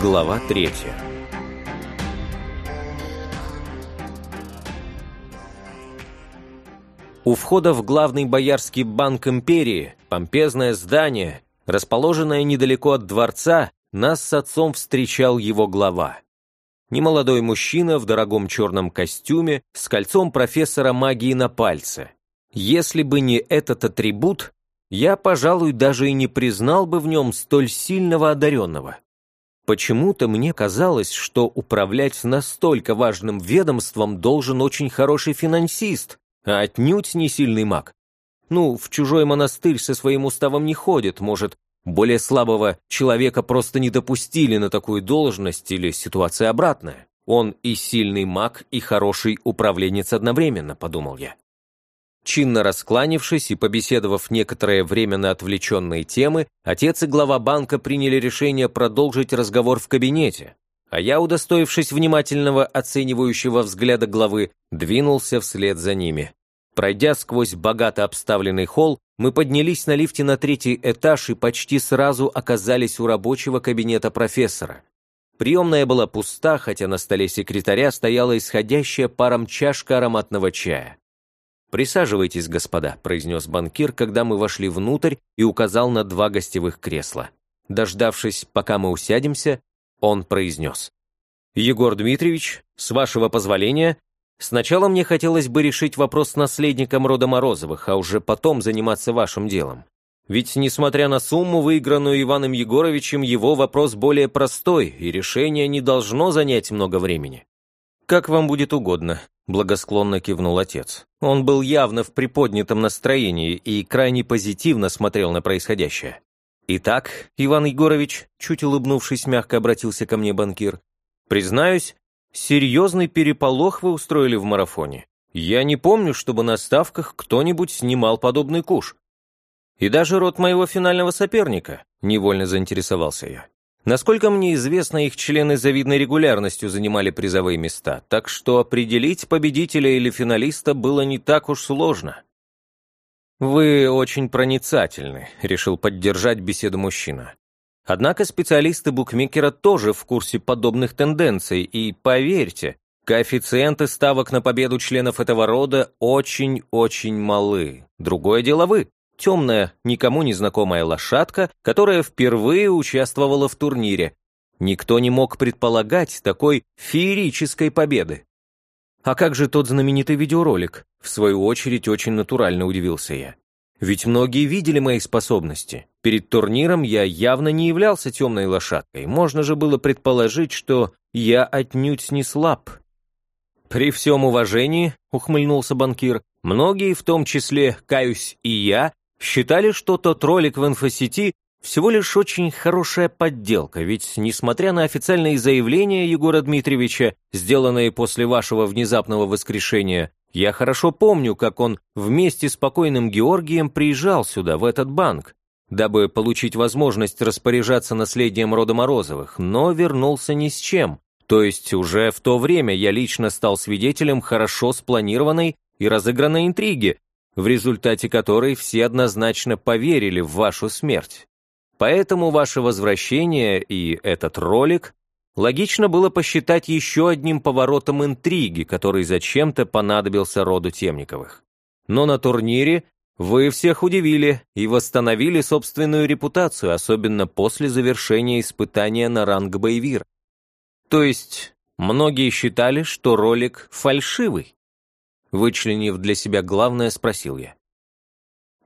Глава третья. У входа в главный боярский банк империи, помпезное здание, расположенное недалеко от дворца, нас с отцом встречал его глава. Немолодой мужчина в дорогом черном костюме с кольцом профессора магии на пальце. Если бы не этот атрибут, я, пожалуй, даже и не признал бы в нем столь сильного одаренного. Почему-то мне казалось, что управлять настолько важным ведомством должен очень хороший финансист, а отнюдь не сильный маг. Ну, в чужой монастырь со своим уставом не ходит, может, более слабого человека просто не допустили на такую должность или ситуация обратная. Он и сильный маг, и хороший управленец одновременно, подумал я. Чинно раскланившись и побеседовав некоторое время на отвлеченные темы, отец и глава банка приняли решение продолжить разговор в кабинете, а я, удостоившись внимательного оценивающего взгляда главы, двинулся вслед за ними. Пройдя сквозь богато обставленный холл, мы поднялись на лифте на третий этаж и почти сразу оказались у рабочего кабинета профессора. Приемная была пуста, хотя на столе секретаря стояла исходящая паром чашка ароматного чая. «Присаживайтесь, господа», — произнес банкир, когда мы вошли внутрь и указал на два гостевых кресла. Дождавшись, пока мы усядемся, он произнес. «Егор Дмитриевич, с вашего позволения, сначала мне хотелось бы решить вопрос с наследником рода Морозовых, а уже потом заниматься вашим делом. Ведь, несмотря на сумму, выигранную Иваном Егоровичем, его вопрос более простой, и решение не должно занять много времени. Как вам будет угодно, Благосклонно кивнул отец. Он был явно в приподнятом настроении и крайне позитивно смотрел на происходящее. «Итак, Иван Егорович», чуть улыбнувшись, мягко обратился ко мне банкир, «признаюсь, серьезный переполох вы устроили в марафоне. Я не помню, чтобы на ставках кто-нибудь снимал подобный куш. И даже род моего финального соперника», невольно заинтересовался я. Насколько мне известно, их члены завидной регулярностью занимали призовые места, так что определить победителя или финалиста было не так уж сложно. «Вы очень проницательны», — решил поддержать беседу мужчина. Однако специалисты букмекера тоже в курсе подобных тенденций, и, поверьте, коэффициенты ставок на победу членов этого рода очень-очень малы. Другое дело вы темная, никому не знакомая лошадка, которая впервые участвовала в турнире. Никто не мог предполагать такой феерической победы. А как же тот знаменитый видеоролик? В свою очередь, очень натурально удивился я. Ведь многие видели мои способности. Перед турниром я явно не являлся темной лошадкой. Можно же было предположить, что я отнюдь не слаб. «При всем уважении», — ухмыльнулся банкир, «многие, в том числе, каюсь и я, Считали, что тот ролик в инфосети всего лишь очень хорошая подделка, ведь, несмотря на официальные заявления Егора Дмитриевича, сделанные после вашего внезапного воскрешения, я хорошо помню, как он вместе с покойным Георгием приезжал сюда, в этот банк, дабы получить возможность распоряжаться наследием рода Морозовых, но вернулся ни с чем. То есть уже в то время я лично стал свидетелем хорошо спланированной и разыгранной интриги, в результате которой все однозначно поверили в вашу смерть. Поэтому ваше возвращение и этот ролик логично было посчитать еще одним поворотом интриги, который зачем-то понадобился роду Темниковых. Но на турнире вы всех удивили и восстановили собственную репутацию, особенно после завершения испытания на ранг боевир. То есть, многие считали, что ролик фальшивый. Вычленив для себя главное, спросил я.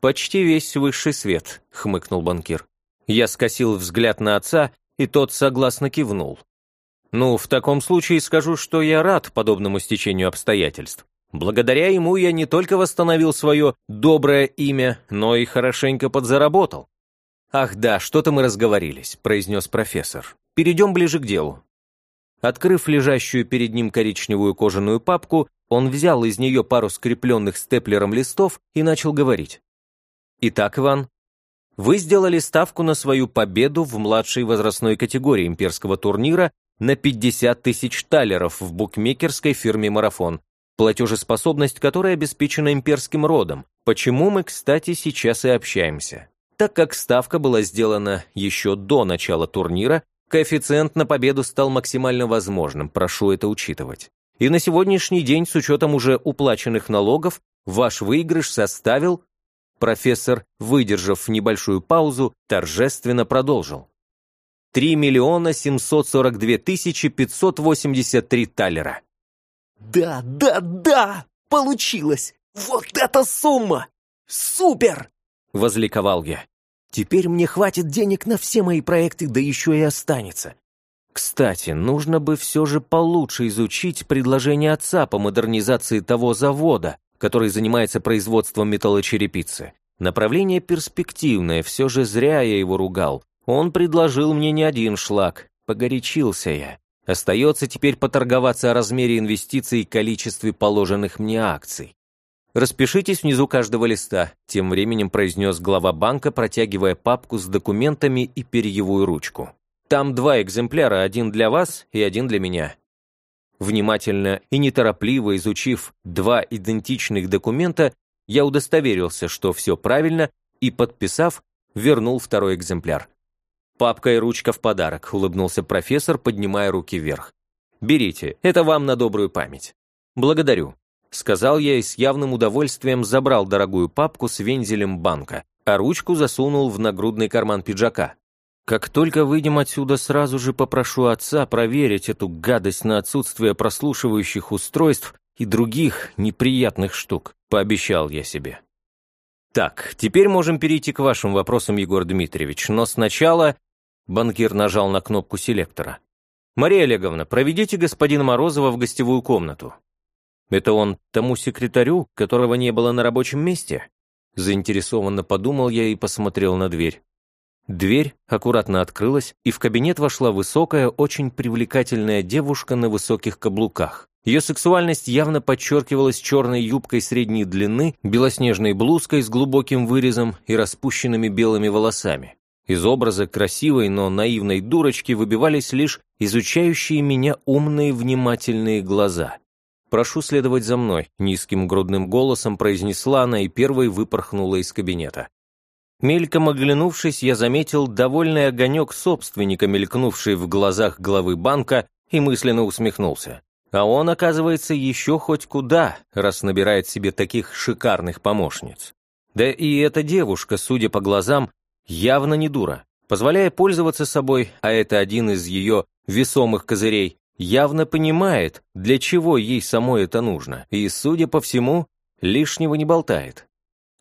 «Почти весь высший свет», — хмыкнул банкир. Я скосил взгляд на отца, и тот согласно кивнул. «Ну, в таком случае скажу, что я рад подобному стечению обстоятельств. Благодаря ему я не только восстановил свое доброе имя, но и хорошенько подзаработал». «Ах да, что-то мы разговорились», — произнес профессор. «Перейдем ближе к делу». Открыв лежащую перед ним коричневую кожаную папку, он взял из нее пару скрепленных степлером листов и начал говорить. «Итак, Иван, вы сделали ставку на свою победу в младшей возрастной категории имперского турнира на 50 тысяч талеров в букмекерской фирме «Марафон», платежеспособность которой обеспечена имперским родом, почему мы, кстати, сейчас и общаемся. Так как ставка была сделана еще до начала турнира, Коэффициент на победу стал максимально возможным, прошу это учитывать. И на сегодняшний день, с учетом уже уплаченных налогов, ваш выигрыш составил... Профессор, выдержав небольшую паузу, торжественно продолжил. 3 миллиона 742 тысячи 583 талера. «Да, да, да! Получилось! Вот эта сумма! Супер!» — возликовал я. «Теперь мне хватит денег на все мои проекты, да еще и останется. Кстати, нужно бы все же получше изучить предложение отца по модернизации того завода, который занимается производством металлочерепицы. Направление перспективное, все же зря я его ругал. Он предложил мне не один шлак, погорячился я. Остается теперь поторговаться о размере инвестиций и количестве положенных мне акций. «Распишитесь внизу каждого листа», — тем временем произнес глава банка, протягивая папку с документами и перьевую ручку. «Там два экземпляра, один для вас и один для меня». Внимательно и неторопливо изучив два идентичных документа, я удостоверился, что все правильно, и, подписав, вернул второй экземпляр. «Папка и ручка в подарок», — улыбнулся профессор, поднимая руки вверх. «Берите, это вам на добрую память». «Благодарю», — сказал я и с явным удовольствием забрал дорогую папку с вензелем банка, а ручку засунул в нагрудный карман пиджака. «Как только выйдем отсюда, сразу же попрошу отца проверить эту гадость на отсутствие прослушивающих устройств и других неприятных штук», — пообещал я себе. Так, теперь можем перейти к вашим вопросам, Егор Дмитриевич, но сначала Банкир нажал на кнопку селектора. «Мария Олеговна, проведите господина Морозова в гостевую комнату». «Это он тому секретарю, которого не было на рабочем месте?» Заинтересованно подумал я и посмотрел на дверь. Дверь аккуратно открылась, и в кабинет вошла высокая, очень привлекательная девушка на высоких каблуках. Ее сексуальность явно подчеркивалась черной юбкой средней длины, белоснежной блузкой с глубоким вырезом и распущенными белыми волосами. Из образа красивой, но наивной дурочки выбивались лишь изучающие меня умные внимательные глаза. «Прошу следовать за мной», — низким грудным голосом произнесла она и первой выпорхнула из кабинета. Мельком оглянувшись, я заметил довольный огонек собственника, мелькнувший в глазах главы банка, и мысленно усмехнулся. А он, оказывается, еще хоть куда, раз набирает себе таких шикарных помощниц. Да и эта девушка, судя по глазам, явно не дура, позволяя пользоваться собой, а это один из ее весомых козырей, явно понимает, для чего ей самой это нужно, и, судя по всему, лишнего не болтает.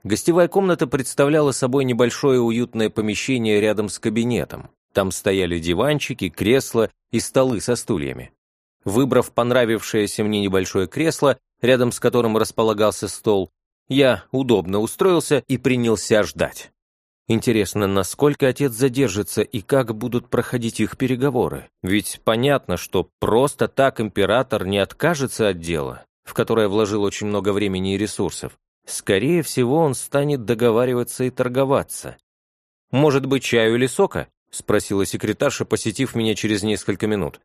Гостевая комната представляла собой небольшое уютное помещение рядом с кабинетом. Там стояли диванчики, кресла и столы со стульями. Выбрав понравившееся мне небольшое кресло, рядом с которым располагался стол, я удобно устроился и принялся ждать. Интересно, насколько отец задержится и как будут проходить их переговоры? Ведь понятно, что просто так император не откажется от дела, в которое вложил очень много времени и ресурсов. Скорее всего, он станет договариваться и торговаться. «Может быть, чаю или сока?» — спросила секретарша, посетив меня через несколько минут.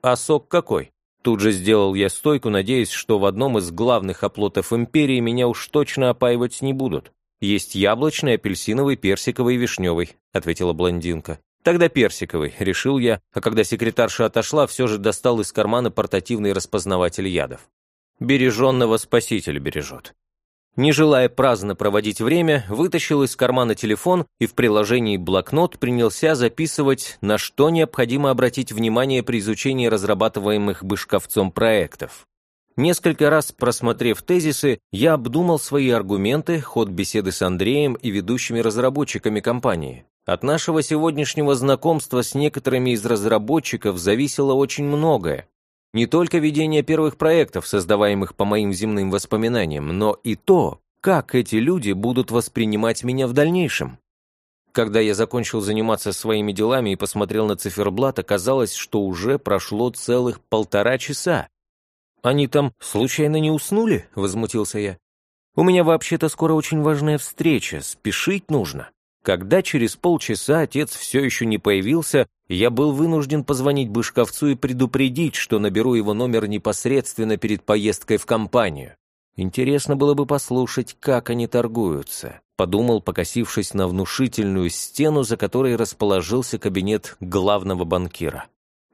«А сок какой?» Тут же сделал я стойку, надеясь, что в одном из главных оплотов империи меня уж точно опаивать не будут. «Есть яблочный, апельсиновый, персиковый и вишневый», — ответила блондинка. «Тогда персиковый», — решил я, а когда секретарша отошла, все же достал из кармана портативный распознаватель ядов. «Береженного спаситель бережет». Не желая праздно проводить время, вытащил из кармана телефон и в приложении блокнот принялся записывать, на что необходимо обратить внимание при изучении разрабатываемых Бышковцом проектов. Несколько раз просмотрев тезисы, я обдумал свои аргументы, ход беседы с Андреем и ведущими разработчиками компании. От нашего сегодняшнего знакомства с некоторыми из разработчиков зависело очень многое. Не только ведение первых проектов, создаваемых по моим земным воспоминаниям, но и то, как эти люди будут воспринимать меня в дальнейшем. Когда я закончил заниматься своими делами и посмотрел на циферблат, оказалось, что уже прошло целых полтора часа. «Они там случайно не уснули?» — возмутился я. «У меня вообще-то скоро очень важная встреча, спешить нужно». Когда через полчаса отец все еще не появился, я был вынужден позвонить Бышковцу и предупредить, что наберу его номер непосредственно перед поездкой в компанию. Интересно было бы послушать, как они торгуются. подумал, покосившись на внушительную стену, за которой расположился кабинет главного банкира.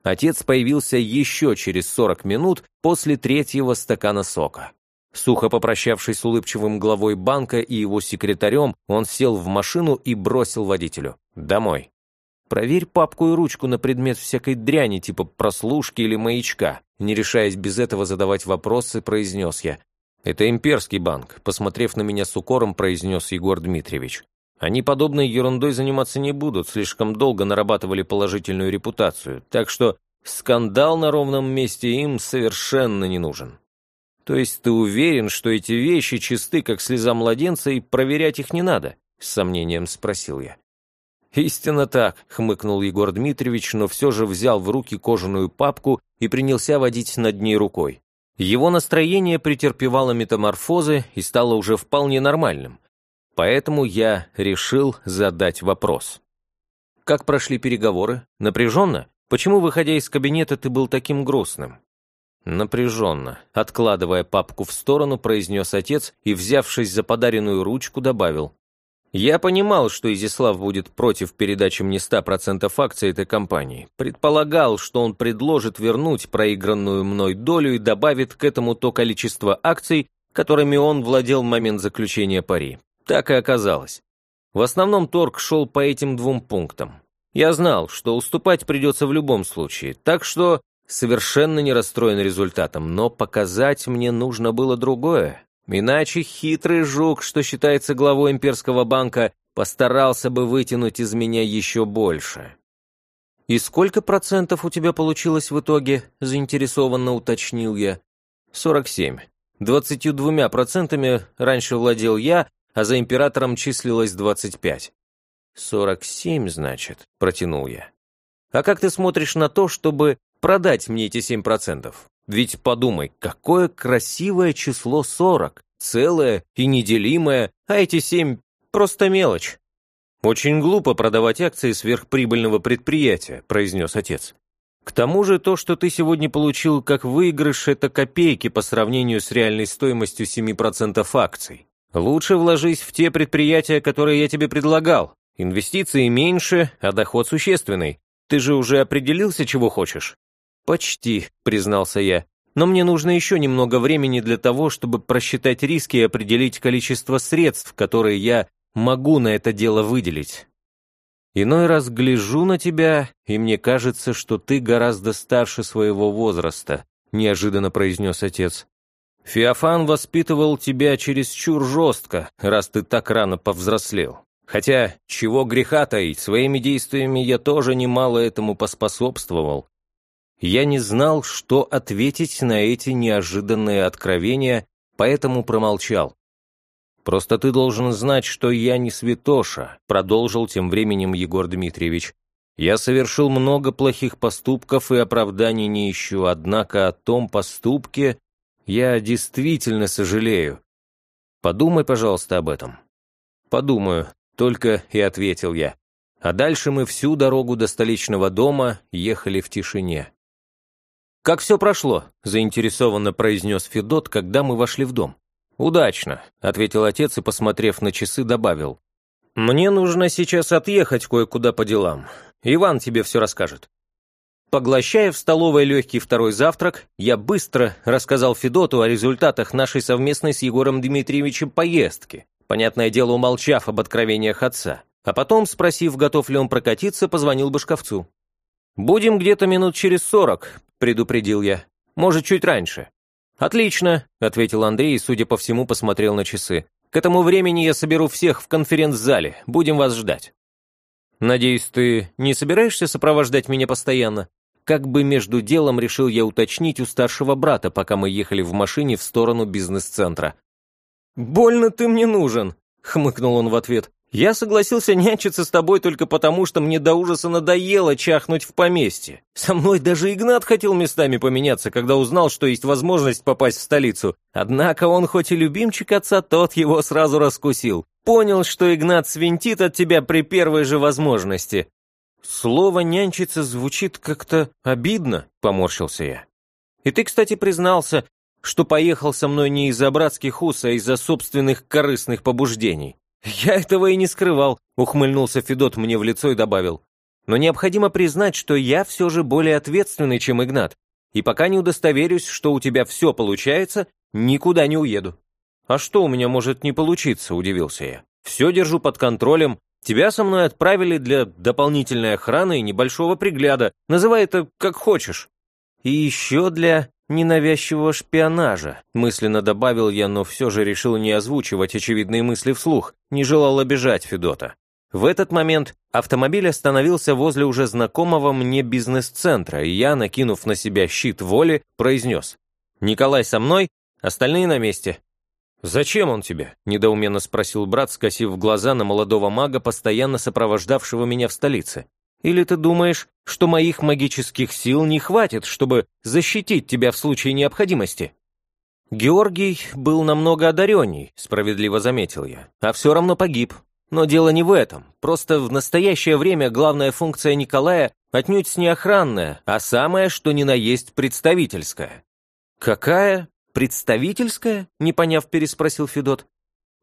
Отец появился еще через 40 минут после третьего стакана сока. Сухо попрощавшись с улыбчивым главой банка и его секретарем, он сел в машину и бросил водителю. «Домой». «Проверь папку и ручку на предмет всякой дряни, типа прослушки или маячка», не решаясь без этого задавать вопросы, произнес я. «Это имперский банк», посмотрев на меня с укором, произнес Егор Дмитриевич. «Они подобной ерундой заниматься не будут, слишком долго нарабатывали положительную репутацию, так что скандал на ровном месте им совершенно не нужен». «То есть ты уверен, что эти вещи чисты, как слеза младенца, и проверять их не надо?» — с сомнением спросил я. «Истинно так», — хмыкнул Егор Дмитриевич, но все же взял в руки кожаную папку и принялся водить над ней рукой. Его настроение претерпевало метаморфозы и стало уже вполне нормальным. Поэтому я решил задать вопрос. «Как прошли переговоры? Напряженно? Почему, выходя из кабинета, ты был таким грустным?» Напряженно, откладывая папку в сторону, произнес отец и, взявшись за подаренную ручку, добавил. «Я понимал, что Изяслав будет против передачи мне 100% акций этой компании. Предполагал, что он предложит вернуть проигранную мной долю и добавит к этому то количество акций, которыми он владел в момент заключения пари. Так и оказалось. В основном торг шел по этим двум пунктам. Я знал, что уступать придется в любом случае, так что совершенно не расстроен результатом, но показать мне нужно было другое. Иначе хитрый жук, что считается главой имперского банка, постарался бы вытянуть из меня еще больше. «И сколько процентов у тебя получилось в итоге?» – заинтересованно уточнил я. «Сорок семь. Двадцатью двумя процентами раньше владел я, а за императором числилось двадцать пять». «Сорок семь, значит», – протянул я. «А как ты смотришь на то, чтобы продать мне эти 7%. Ведь подумай, какое красивое число 40, целое и неделимое, а эти 7 – просто мелочь. «Очень глупо продавать акции сверхприбыльного предприятия», – произнес отец. «К тому же то, что ты сегодня получил как выигрыш, это копейки по сравнению с реальной стоимостью 7% акций. Лучше вложись в те предприятия, которые я тебе предлагал. Инвестиции меньше, а доход существенный. Ты же уже определился, чего хочешь?» «Почти», — признался я. «Но мне нужно еще немного времени для того, чтобы просчитать риски и определить количество средств, которые я могу на это дело выделить. Иной раз гляжу на тебя, и мне кажется, что ты гораздо старше своего возраста», — неожиданно произнес отец. «Феофан воспитывал тебя чересчур жестко, раз ты так рано повзрослел. Хотя, чего греха таить, своими действиями я тоже немало этому поспособствовал. Я не знал, что ответить на эти неожиданные откровения, поэтому промолчал. «Просто ты должен знать, что я не святоша», продолжил тем временем Егор Дмитриевич. «Я совершил много плохих поступков и оправданий не ищу, однако о том поступке я действительно сожалею. Подумай, пожалуйста, об этом». «Подумаю», — только и ответил я. А дальше мы всю дорогу до столичного дома ехали в тишине. «Как все прошло?» – заинтересованно произнес Федот, когда мы вошли в дом. «Удачно», – ответил отец и, посмотрев на часы, добавил. «Мне нужно сейчас отъехать кое-куда по делам. Иван тебе все расскажет». Поглощая в столовой легкий второй завтрак, я быстро рассказал Федоту о результатах нашей совместной с Егором Дмитриевичем поездки, понятное дело умолчав об откровениях отца. А потом, спросив, готов ли он прокатиться, позвонил Башковцу. «Будем где-то минут через сорок», — предупредил я. «Может, чуть раньше». «Отлично», — ответил Андрей и, судя по всему, посмотрел на часы. «К этому времени я соберу всех в конференц-зале. Будем вас ждать». «Надеюсь, ты не собираешься сопровождать меня постоянно?» Как бы между делом решил я уточнить у старшего брата, пока мы ехали в машине в сторону бизнес-центра. «Больно ты мне нужен», — хмыкнул он в ответ. Я согласился нянчиться с тобой только потому, что мне до ужаса надоело чахнуть в поместье. Со мной даже Игнат хотел местами поменяться, когда узнал, что есть возможность попасть в столицу. Однако он хоть и любимчик отца, тот его сразу раскусил. Понял, что Игнат свинтит от тебя при первой же возможности. Слово «нянчиться» звучит как-то обидно, поморщился я. И ты, кстати, признался, что поехал со мной не из-за братских уз, а из-за собственных корыстных побуждений. Я этого и не скрывал, ухмыльнулся Федот мне в лицо и добавил. Но необходимо признать, что я все же более ответственный, чем Игнат. И пока не удостоверюсь, что у тебя все получается, никуда не уеду. А что у меня может не получиться, удивился я. Все держу под контролем. Тебя со мной отправили для дополнительной охраны и небольшого пригляда. Называй это как хочешь. И еще для ненавязчивого шпионажа, мысленно добавил я, но все же решил не озвучивать очевидные мысли вслух, не желал обижать Федота. В этот момент автомобиль остановился возле уже знакомого мне бизнес-центра, и я, накинув на себя щит воли, произнес «Николай со мной, остальные на месте». «Зачем он тебе?» – недоуменно спросил брат, скосив глаза на молодого мага, постоянно сопровождавшего меня в столице. «Или ты думаешь, что моих магических сил не хватит, чтобы защитить тебя в случае необходимости?» Георгий был намного одаренней, справедливо заметил я, а все равно погиб, но дело не в этом. Просто в настоящее время главная функция Николая отнюдь не охранная, а самое, что ни на есть представительская. «Какая? Представительская?» — не поняв, переспросил Федот.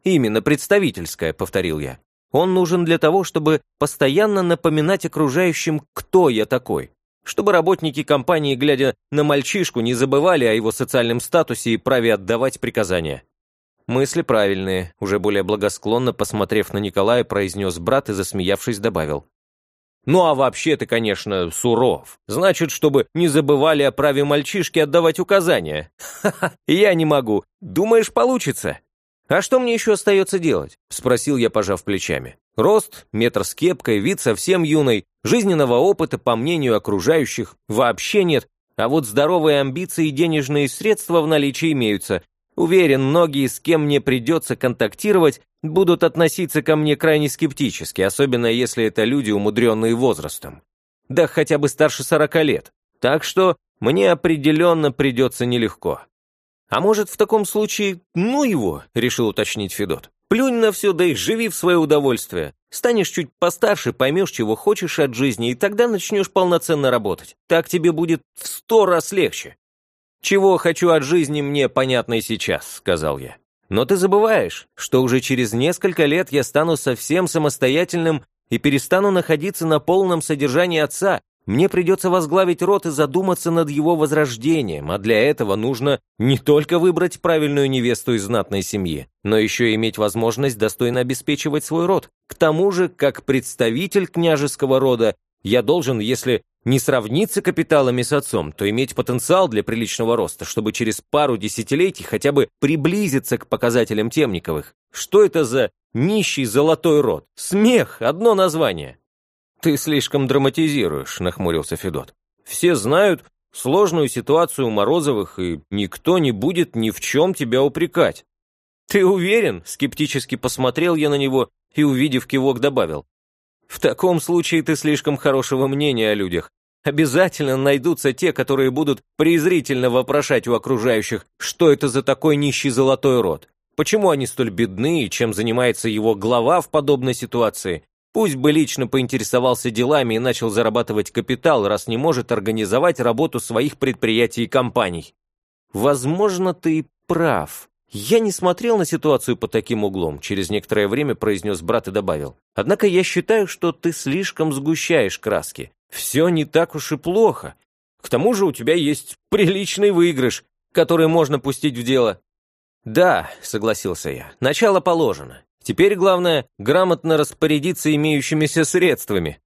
«Именно представительская», — повторил я. «Он нужен для того, чтобы постоянно напоминать окружающим, кто я такой, чтобы работники компании, глядя на мальчишку, не забывали о его социальном статусе и праве отдавать приказания. «Мысли правильные», уже более благосклонно посмотрев на Николая, произнес брат и, засмеявшись, добавил. «Ну а вообще ты, конечно, суров. Значит, чтобы не забывали о праве мальчишки отдавать указания. Ха-ха, я не могу. Думаешь, получится?» «А что мне еще остается делать?» – спросил я, пожав плечами. «Рост, метр с кепкой, вид совсем юный, жизненного опыта, по мнению окружающих, вообще нет, а вот здоровые амбиции и денежные средства в наличии имеются, Уверен, многие, с кем мне придется контактировать, будут относиться ко мне крайне скептически, особенно если это люди, умудренные возрастом. Да хотя бы старше 40 лет. Так что мне определенно придется нелегко. А может, в таком случае, ну его, решил уточнить Федот. Плюнь на все, да и живи в свое удовольствие. Станешь чуть постарше, поймешь, чего хочешь от жизни, и тогда начнешь полноценно работать. Так тебе будет в сто раз легче. «Чего хочу от жизни, мне понятно и сейчас», — сказал я. «Но ты забываешь, что уже через несколько лет я стану совсем самостоятельным и перестану находиться на полном содержании отца. Мне придется возглавить род и задуматься над его возрождением, а для этого нужно не только выбрать правильную невесту из знатной семьи, но еще иметь возможность достойно обеспечивать свой род. К тому же, как представитель княжеского рода, я должен, если не сравниться капиталами с отцом, то иметь потенциал для приличного роста, чтобы через пару десятилетий хотя бы приблизиться к показателям Темниковых. Что это за нищий золотой род? Смех, одно название. Ты слишком драматизируешь, нахмурился Федот. Все знают сложную ситуацию у Морозовых, и никто не будет ни в чем тебя упрекать. Ты уверен? Скептически посмотрел я на него и, увидев кивок, добавил. В таком случае ты слишком хорошего мнения о людях. Обязательно найдутся те, которые будут презрительно вопрошать у окружающих, что это за такой нищий золотой род. Почему они столь бедны и чем занимается его глава в подобной ситуации? Пусть бы лично поинтересовался делами и начал зарабатывать капитал, раз не может организовать работу своих предприятий и компаний. Возможно, ты прав. «Я не смотрел на ситуацию под таким углом», через некоторое время произнес брат и добавил. «Однако я считаю, что ты слишком сгущаешь краски. Все не так уж и плохо. К тому же у тебя есть приличный выигрыш, который можно пустить в дело». «Да», — согласился я, — «начало положено. Теперь главное — грамотно распорядиться имеющимися средствами».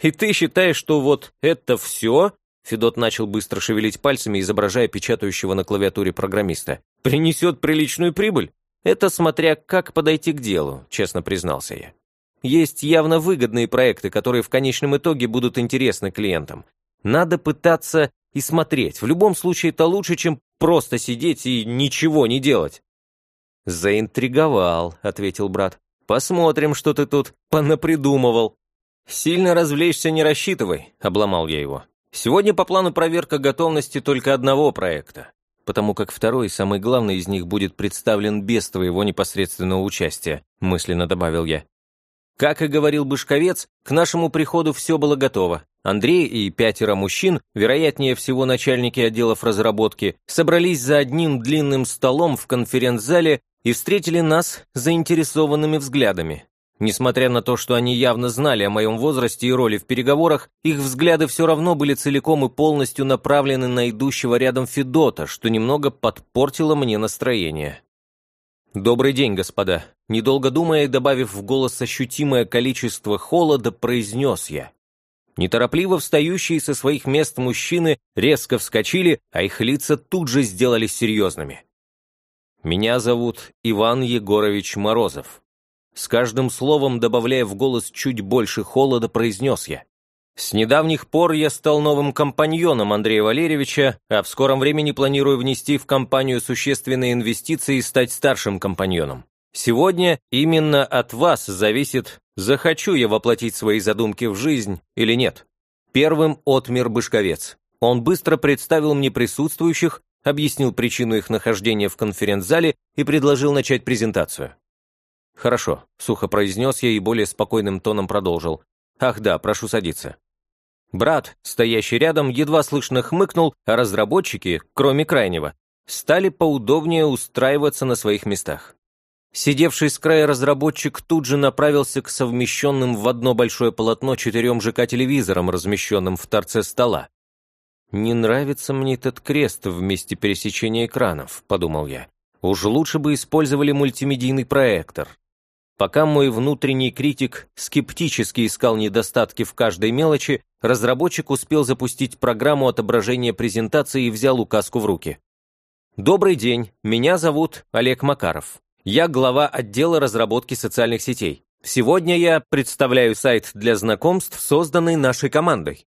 «И ты считаешь, что вот это все?» Федот начал быстро шевелить пальцами, изображая печатающего на клавиатуре программиста. «Принесет приличную прибыль?» «Это смотря как подойти к делу», — честно признался я. «Есть явно выгодные проекты, которые в конечном итоге будут интересны клиентам. Надо пытаться и смотреть. В любом случае это лучше, чем просто сидеть и ничего не делать». «Заинтриговал», — ответил брат. «Посмотрим, что ты тут понапридумывал». «Сильно развлечься не рассчитывай», — обломал я его. Сегодня по плану проверка готовности только одного проекта, потому как второй, самый главный из них, будет представлен без твоего непосредственного участия, мысленно добавил я. Как и говорил Бышковец, к нашему приходу все было готово. Андрей и пятеро мужчин, вероятнее всего начальники отделов разработки, собрались за одним длинным столом в конференц-зале и встретили нас заинтересованными взглядами. Несмотря на то, что они явно знали о моем возрасте и роли в переговорах, их взгляды все равно были целиком и полностью направлены на идущего рядом Федота, что немного подпортило мне настроение. «Добрый день, господа», недолго думая и добавив в голос ощутимое количество холода, произнес я. Неторопливо встающие со своих мест мужчины резко вскочили, а их лица тут же сделались серьезными. «Меня зовут Иван Егорович Морозов», с каждым словом, добавляя в голос чуть больше холода, произнес я. С недавних пор я стал новым компаньоном Андрея Валерьевича, а в скором времени планирую внести в компанию существенные инвестиции и стать старшим компаньоном. Сегодня именно от вас зависит, захочу я воплотить свои задумки в жизнь или нет. Первым отмер Бышковец. Он быстро представил мне присутствующих, объяснил причину их нахождения в конференц-зале и предложил начать презентацию. «Хорошо», — сухо произнес я и более спокойным тоном продолжил. «Ах да, прошу садиться». Брат, стоящий рядом, едва слышно хмыкнул, а разработчики, кроме крайнего, стали поудобнее устраиваться на своих местах. Сидевший с края разработчик тут же направился к совмещенным в одно большое полотно четырем ЖК-телевизорам, размещенным в торце стола. «Не нравится мне этот крест в месте пересечения экранов», — подумал я. «Уж лучше бы использовали мультимедийный проектор. Пока мой внутренний критик скептически искал недостатки в каждой мелочи, разработчик успел запустить программу отображения презентации и взял указку в руки. «Добрый день, меня зовут Олег Макаров. Я глава отдела разработки социальных сетей. Сегодня я представляю сайт для знакомств, созданный нашей командой».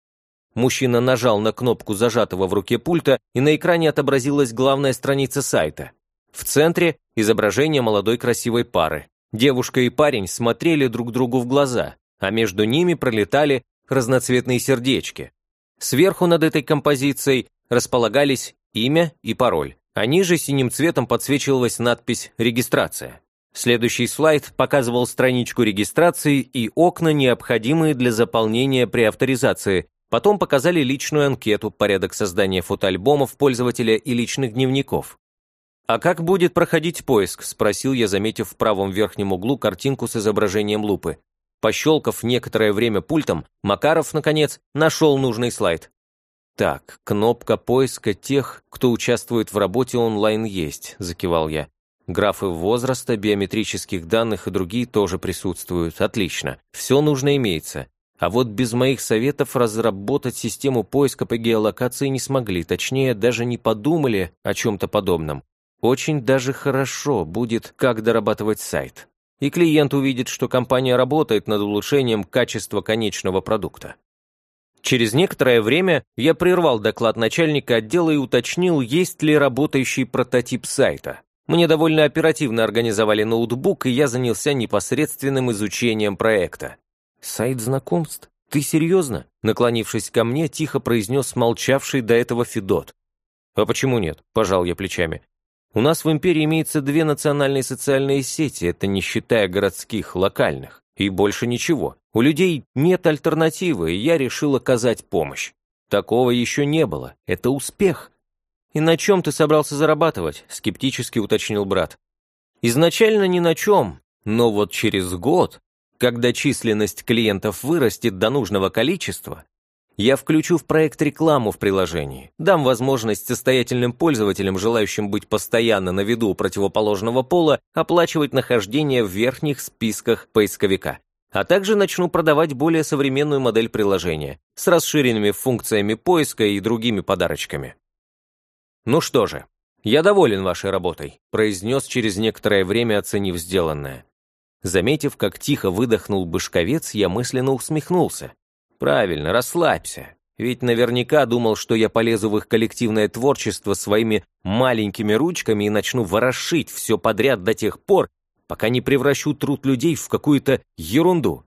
Мужчина нажал на кнопку зажатого в руке пульта, и на экране отобразилась главная страница сайта. В центре – изображение молодой красивой пары. Девушка и парень смотрели друг другу в глаза, а между ними пролетали разноцветные сердечки. Сверху над этой композицией располагались имя и пароль, а ниже синим цветом подсвечивалась надпись «Регистрация». Следующий слайд показывал страничку регистрации и окна, необходимые для заполнения при авторизации. Потом показали личную анкету, порядок создания фотоальбомов пользователя и личных дневников. «А как будет проходить поиск?» – спросил я, заметив в правом верхнем углу картинку с изображением лупы. Пощелкав некоторое время пультом, Макаров, наконец, нашел нужный слайд. «Так, кнопка поиска тех, кто участвует в работе онлайн есть», – закивал я. Графы возраста, биометрических данных и другие тоже присутствуют. Отлично. Все нужно имеется. А вот без моих советов разработать систему поиска по геолокации не смогли, точнее, даже не подумали о чем-то подобном. Очень даже хорошо будет, как дорабатывать сайт. И клиент увидит, что компания работает над улучшением качества конечного продукта. Через некоторое время я прервал доклад начальника отдела и уточнил, есть ли работающий прототип сайта. Мне довольно оперативно организовали ноутбук, и я занялся непосредственным изучением проекта. «Сайт знакомств? Ты серьезно?» Наклонившись ко мне, тихо произнес молчавший до этого Федот. «А почему нет?» – пожал я плечами. У нас в империи имеется две национальные социальные сети, это не считая городских, локальных. И больше ничего. У людей нет альтернативы, и я решил оказать помощь. Такого еще не было. Это успех. «И на чем ты собрался зарабатывать?» – скептически уточнил брат. «Изначально ни на чем, но вот через год, когда численность клиентов вырастет до нужного количества, я включу в проект рекламу в приложении, дам возможность состоятельным пользователям, желающим быть постоянно на виду у противоположного пола, оплачивать нахождение в верхних списках поисковика. А также начну продавать более современную модель приложения с расширенными функциями поиска и другими подарочками. Ну что же, я доволен вашей работой, произнес через некоторое время, оценив сделанное. Заметив, как тихо выдохнул бышковец, я мысленно усмехнулся. Правильно, расслабься. Ведь наверняка думал, что я полезу в их коллективное творчество своими маленькими ручками и начну ворошить все подряд до тех пор, пока не превращу труд людей в какую-то ерунду.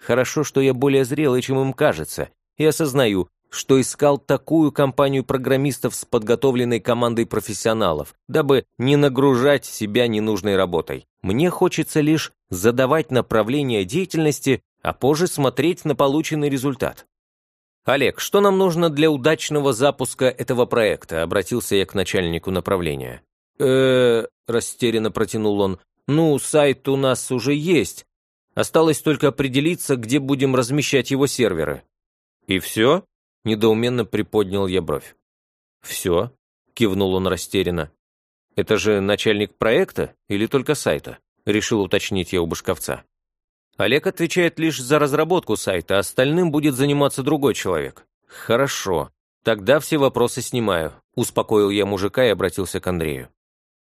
Хорошо, что я более зрелый, чем им кажется, и осознаю, что искал такую компанию программистов с подготовленной командой профессионалов, дабы не нагружать себя ненужной работой. Мне хочется лишь задавать направление деятельности, а позже смотреть на полученный результат. «Олег, что нам нужно для удачного запуска этого проекта?» обратился я к начальнику направления. э растерянно протянул он. «Ну, сайт у нас уже есть. Осталось только определиться, где будем размещать его серверы». «И все?» – недоуменно приподнял я бровь. «Все», – кивнул он растерянно. «Это же начальник проекта или только сайта?» – решил уточнить я у Башковца. Олег отвечает лишь за разработку сайта, остальным будет заниматься другой человек. Хорошо. Тогда все вопросы снимаю. Успокоил я мужика и обратился к Андрею.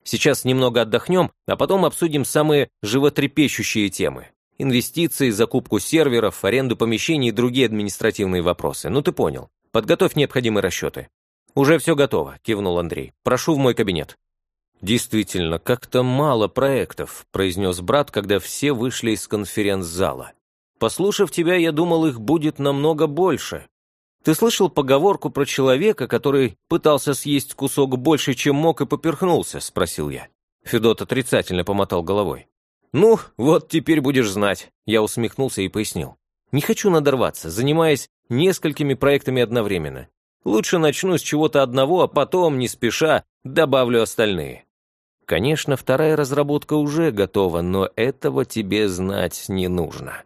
Сейчас немного отдохнем, а потом обсудим самые животрепещущие темы. Инвестиции, закупку серверов, аренду помещений и другие административные вопросы. Ну ты понял. Подготовь необходимые расчеты. «Уже все готово», – кивнул Андрей. «Прошу в мой кабинет». «Действительно, как-то мало проектов», – произнес брат, когда все вышли из конференц-зала. «Послушав тебя, я думал, их будет намного больше. Ты слышал поговорку про человека, который пытался съесть кусок больше, чем мог, и поперхнулся?» – спросил я. Федот отрицательно помотал головой. «Ну, вот теперь будешь знать», – я усмехнулся и пояснил. «Не хочу надорваться, занимаясь несколькими проектами одновременно. Лучше начну с чего-то одного, а потом, не спеша, добавлю остальные. Конечно, вторая разработка уже готова, но этого тебе знать не нужно.